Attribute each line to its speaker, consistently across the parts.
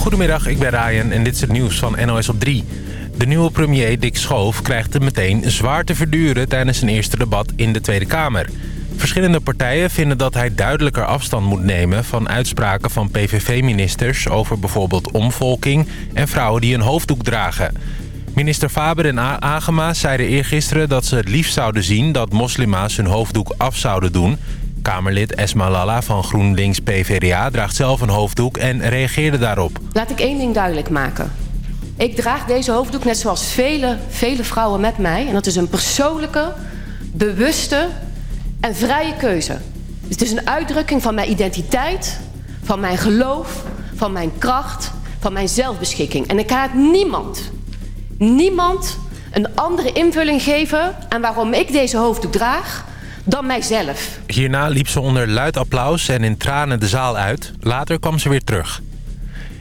Speaker 1: Goedemiddag, ik ben Ryan en dit is het nieuws van NOS op 3. De nieuwe premier Dick Schoof krijgt het meteen zwaar te verduren... tijdens zijn eerste debat in de Tweede Kamer. Verschillende partijen vinden dat hij duidelijker afstand moet nemen... van uitspraken van PVV-ministers over bijvoorbeeld omvolking... en vrouwen die een hoofddoek dragen. Minister Faber en Agema zeiden eergisteren dat ze het liefst zouden zien... dat moslima's hun hoofddoek af zouden doen... Kamerlid Esma Lalla van GroenLinks PVDA draagt zelf een hoofddoek en reageerde daarop.
Speaker 2: Laat ik één ding duidelijk maken. Ik draag deze hoofddoek net zoals vele, vele vrouwen met mij. En dat is een persoonlijke, bewuste en vrije keuze. Het is een uitdrukking van mijn identiteit, van mijn geloof, van mijn kracht, van mijn zelfbeschikking. En ik ga het niemand, niemand een andere invulling geven aan waarom ik deze hoofddoek draag dan mijzelf.
Speaker 1: Hierna liep ze onder luid applaus en in tranen de zaal uit. Later kwam ze weer terug.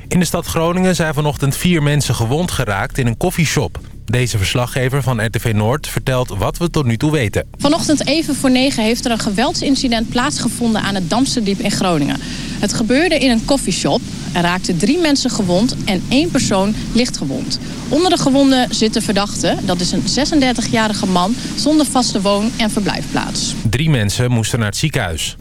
Speaker 1: In de stad Groningen zijn vanochtend vier mensen gewond geraakt in een koffieshop. Deze verslaggever van RTV Noord vertelt wat we tot nu toe weten.
Speaker 3: Vanochtend even voor negen heeft er een geweldsincident plaatsgevonden aan het Damsterdiep in Groningen. Het gebeurde in een koffieshop. Er raakten drie mensen gewond en één persoon licht gewond. Onder de gewonden zit de verdachte. Dat is een 36-jarige man zonder vaste woon- en verblijfplaats.
Speaker 1: Drie mensen moesten naar het ziekenhuis.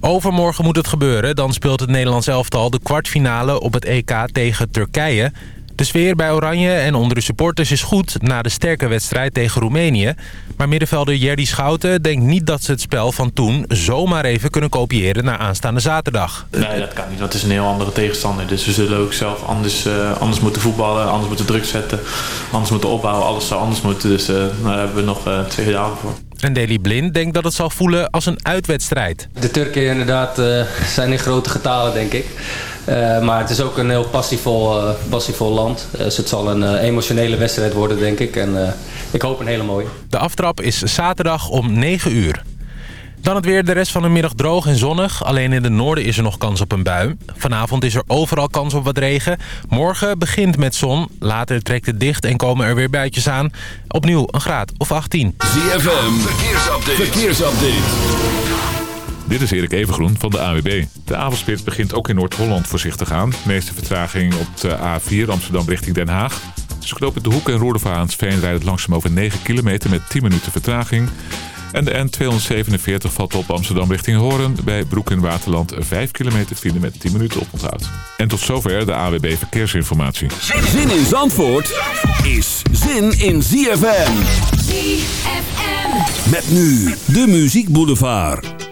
Speaker 1: Overmorgen moet het gebeuren. Dan speelt het Nederlands elftal de kwartfinale op het EK tegen Turkije. De sfeer bij Oranje en onder de supporters is goed na de sterke wedstrijd tegen Roemenië. Maar middenvelder Jerdy Schouten denkt niet dat ze het spel van toen zomaar even kunnen kopiëren naar aanstaande zaterdag.
Speaker 4: Nee, dat kan niet, want het is een heel andere tegenstander. Dus we zullen ook zelf anders, uh, anders moeten voetballen, anders moeten druk zetten, anders moeten opbouwen. Alles zou anders moeten, dus uh, daar hebben we nog uh, twee dagen voor.
Speaker 1: En Deli Blind denkt dat het zal voelen als een uitwedstrijd.
Speaker 5: De Turken inderdaad zijn in grote getalen, denk ik. Uh, maar het is ook een heel passievol, uh, passievol land. Dus het zal een uh, emotionele wedstrijd worden, denk ik. En ik hoop een hele mooie.
Speaker 1: De aftrap is zaterdag om 9 uur. Dan het weer de rest van de middag droog en zonnig. Alleen in het noorden is er nog kans op een bui. Vanavond is er overal kans op wat regen. Morgen begint met zon. Later trekt het dicht en komen er weer buitjes aan. Opnieuw een graad of 18.
Speaker 6: ZFM, verkeersupdate. verkeersupdate.
Speaker 7: Dit is Erik Evengroen van de AWB. De avondspits begint ook in Noord-Holland voorzichtig aan. De meeste vertraging op de A4 Amsterdam richting Den Haag. Tussen knopen de Hoek en Roerdervaarnsveen rijdt het langzaam over 9 kilometer met 10 minuten vertraging. En de N247 valt op Amsterdam richting Horen. Bij Broek in Waterland 5 kilometer file met 10 minuten oponthoud. En tot zover de AWB Verkeersinformatie.
Speaker 6: Zin in Zandvoort is zin in ZFM. ZFM. Met nu de Muziek Boulevard.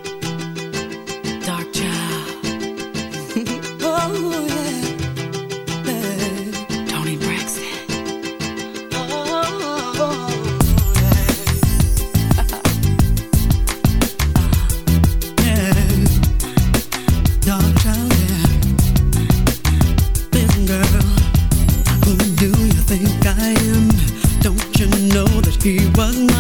Speaker 8: vẫn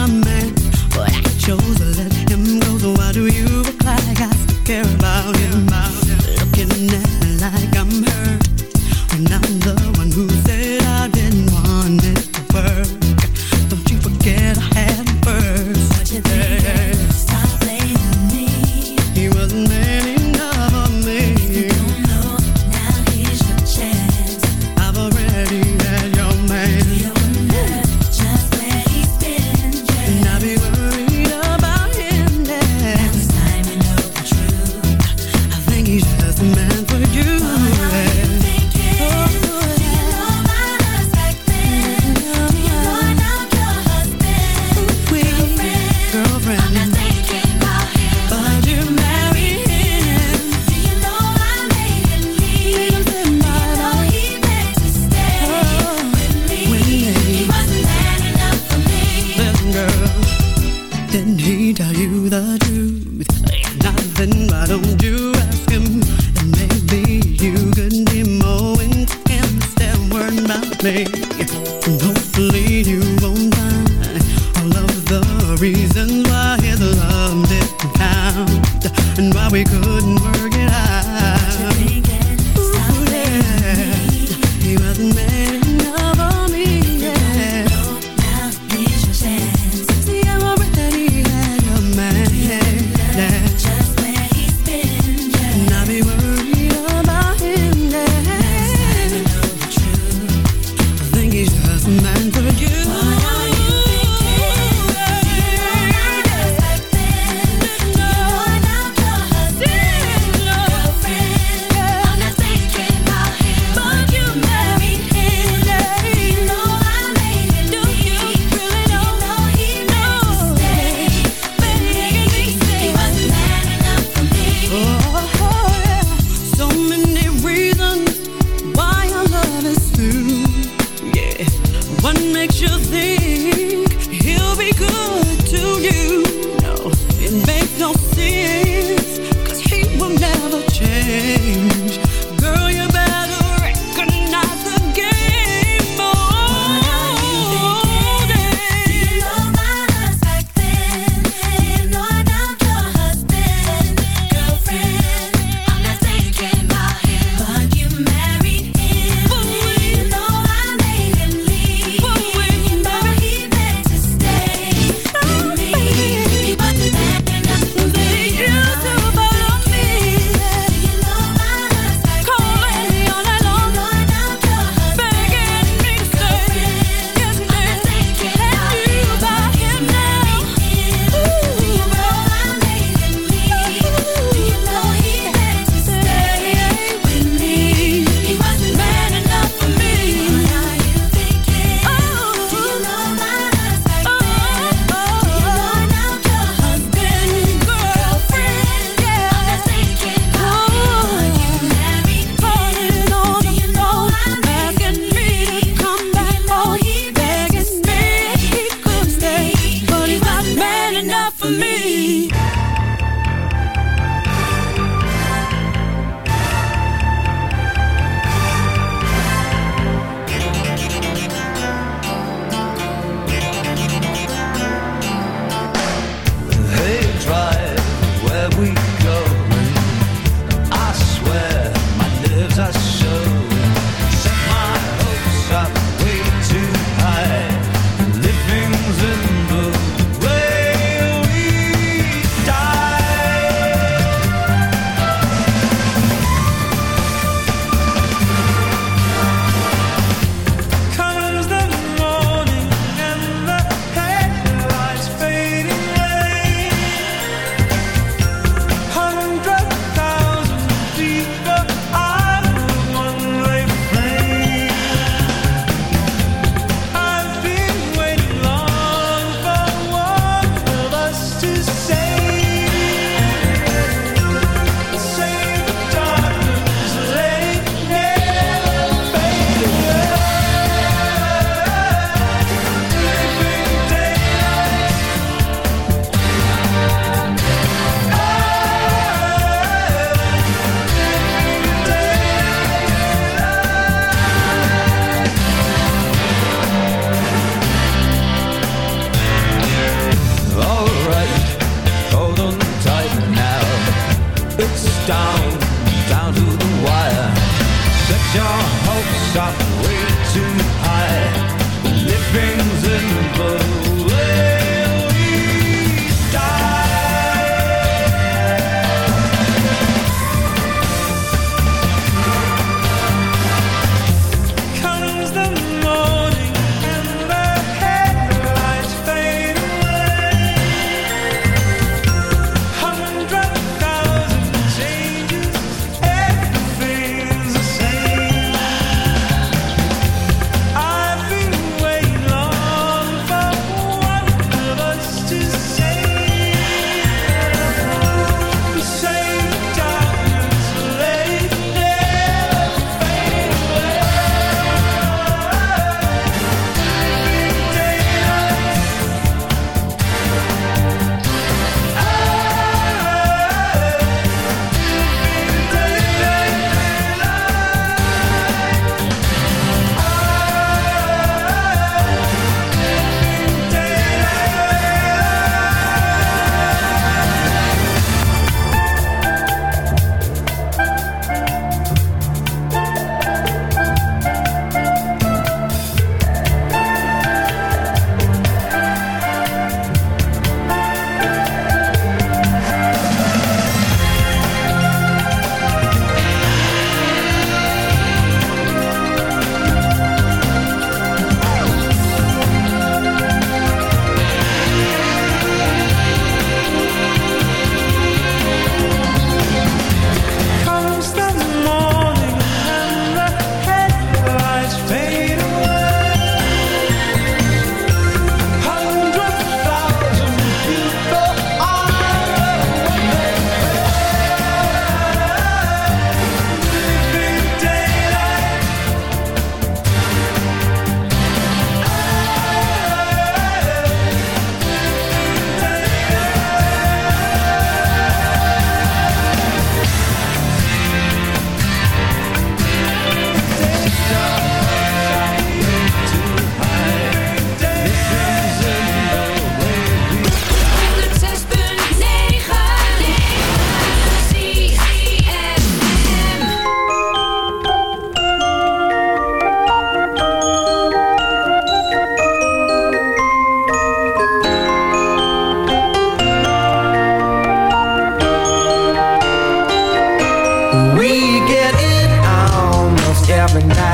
Speaker 9: Every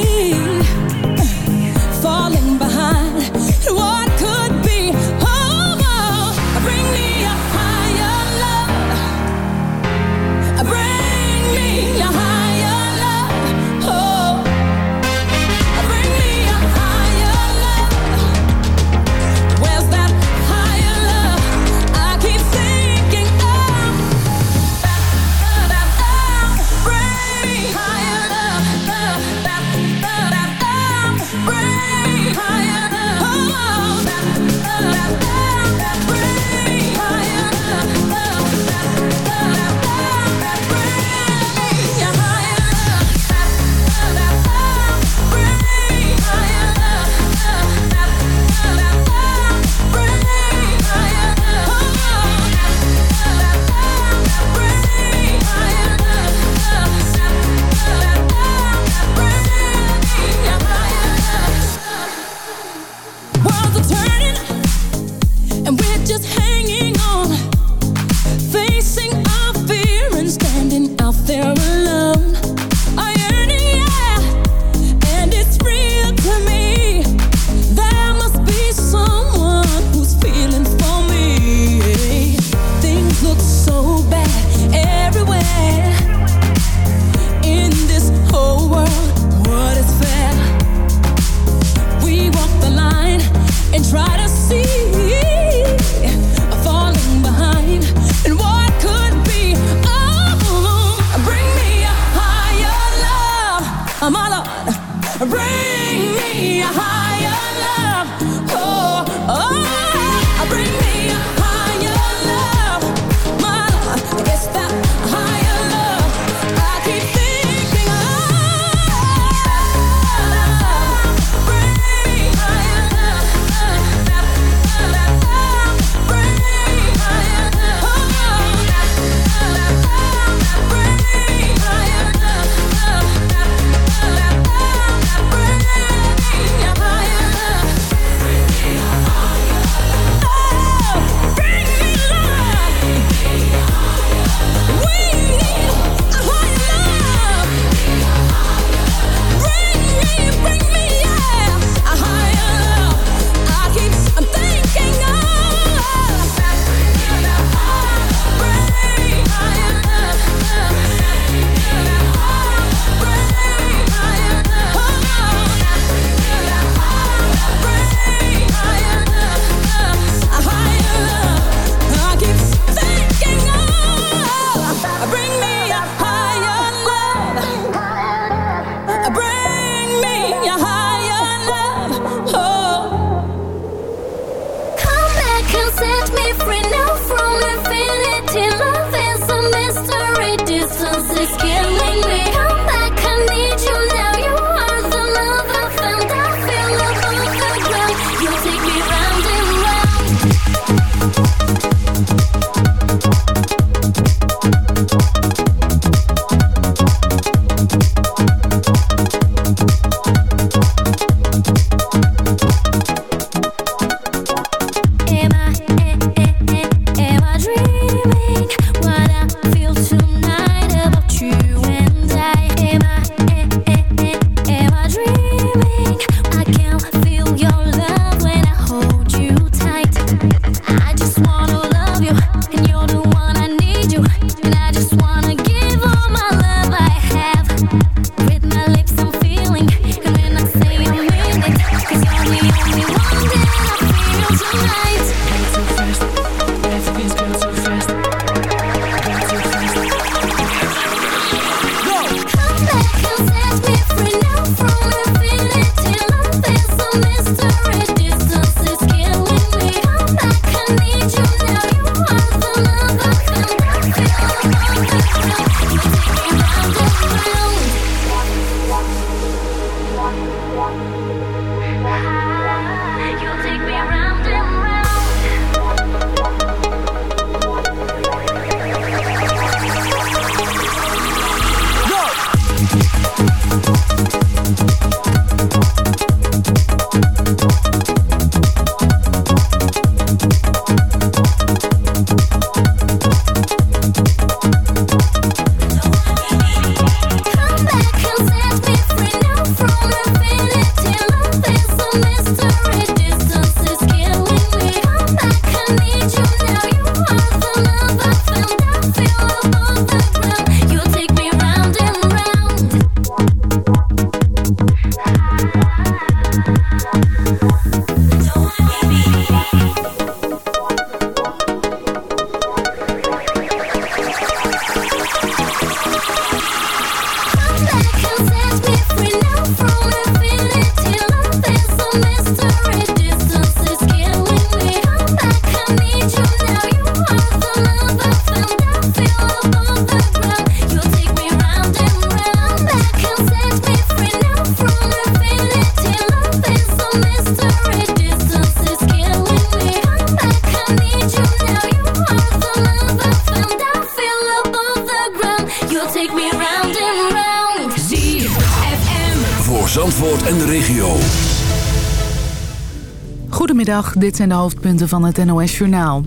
Speaker 10: Dit zijn de hoofdpunten van het NOS-journaal.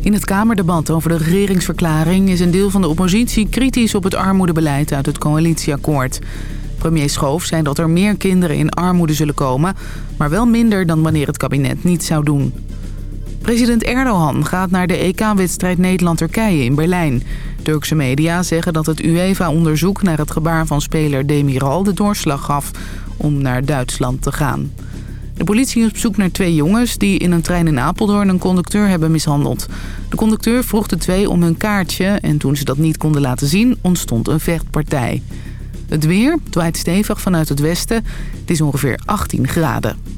Speaker 10: In het Kamerdebat over de regeringsverklaring is een deel van de oppositie kritisch op het armoedebeleid uit het coalitieakkoord. Premier Schoof zei dat er meer kinderen in armoede zullen komen, maar wel minder dan wanneer het kabinet niet zou doen. President Erdogan gaat naar de EK-wedstrijd Nederland-Turkije in Berlijn. Turkse media zeggen dat het UEFA-onderzoek naar het gebaar van speler Demiral de doorslag gaf om naar Duitsland te gaan. De politie is op zoek naar twee jongens die in een trein in Apeldoorn een conducteur hebben mishandeld. De conducteur vroeg de twee om hun kaartje en toen ze dat niet konden laten zien ontstond een vechtpartij. Het weer dwaait stevig vanuit het westen. Het is ongeveer 18 graden.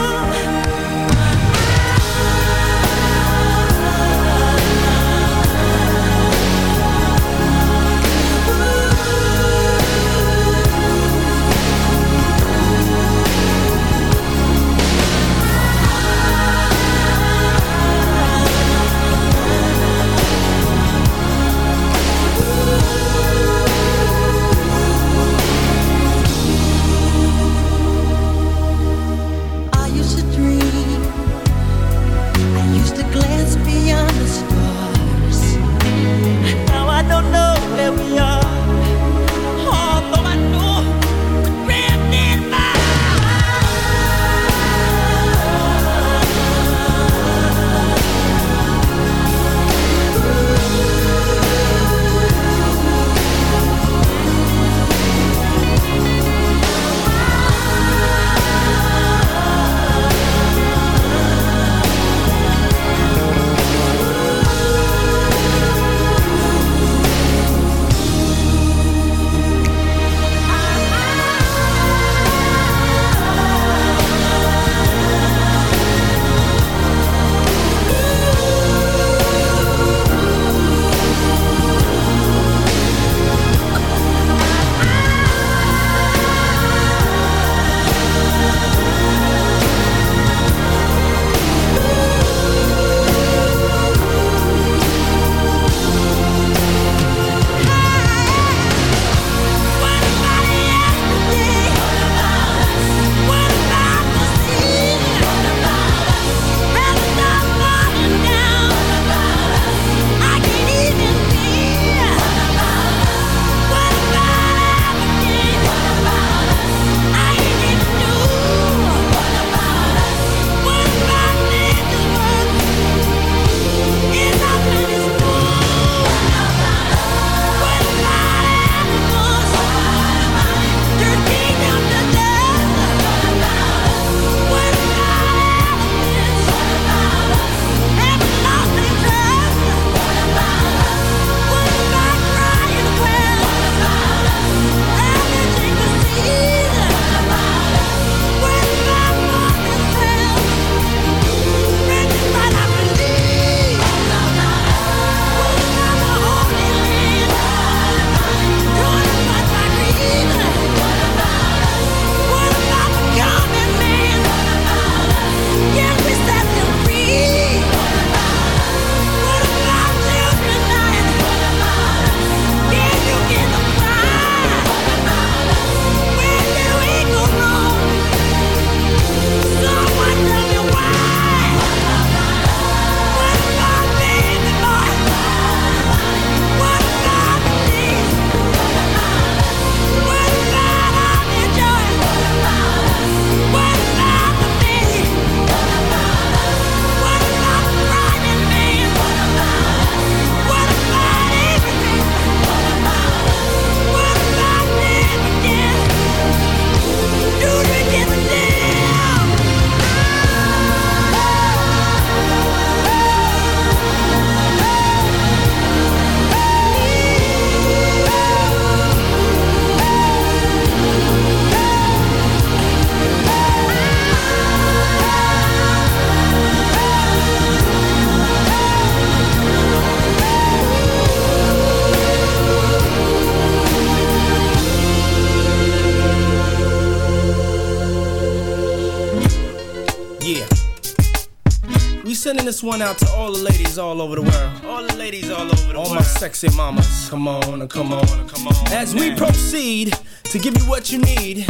Speaker 11: Sending this one out to all the ladies all over the world.
Speaker 12: All the ladies all
Speaker 11: over the all world. All my sexy mamas. Come on, come on, come on. As we proceed to give you what you need,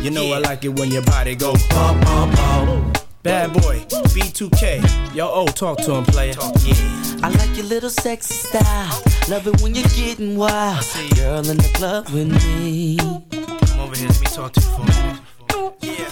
Speaker 11: you know yeah. I like it when your body go
Speaker 9: pop, pop, pop.
Speaker 11: Bad boy, B2K. Yo, oh, talk to him, player. Talk, yeah.
Speaker 13: I like your little sexy style. Love it when you're getting wild. Girl in the club with me. Come
Speaker 11: over here, let me talk to you for a
Speaker 12: minute.
Speaker 11: Yeah,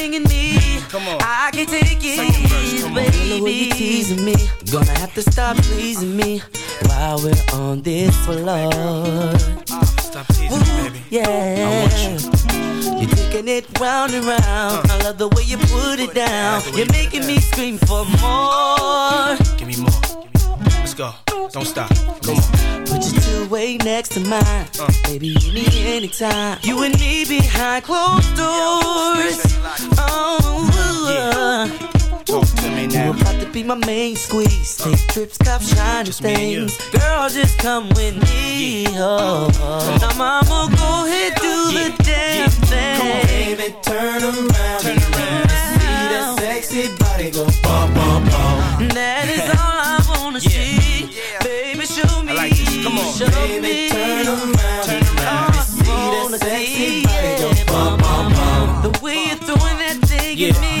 Speaker 13: me. Come on. I can take it, baby. Way you teasing me. Gonna have to stop pleasing me while we're on this floor.
Speaker 11: Stop teasing me, baby.
Speaker 13: Yeah. I want you. You're taking it round and round. I love the way you put it down. You're making me scream for more.
Speaker 11: Give me more. Go. Don't stop. Come on.
Speaker 13: Put your two way next to mine.
Speaker 11: Uh.
Speaker 13: Baby, you need anytime. You and me behind closed doors. Oh, yeah.
Speaker 11: Talk to me now. You
Speaker 13: about to be my main squeeze. Take uh. trips, cop shiny just things. Girl, just come with me. Yeah. Oh, oh. Now, mama, go ahead, do yeah. the damn yeah. thing. Come on, baby,
Speaker 9: turn around. Turn
Speaker 11: around.
Speaker 13: See that
Speaker 9: sexy body go bum, bum, bum.
Speaker 13: That is all I wanna see. Come on, show baby, me. turn
Speaker 9: around. Turn
Speaker 11: around.
Speaker 13: See that sexy body go bum, bum, bum. The way you're throwing that thing yeah. at me.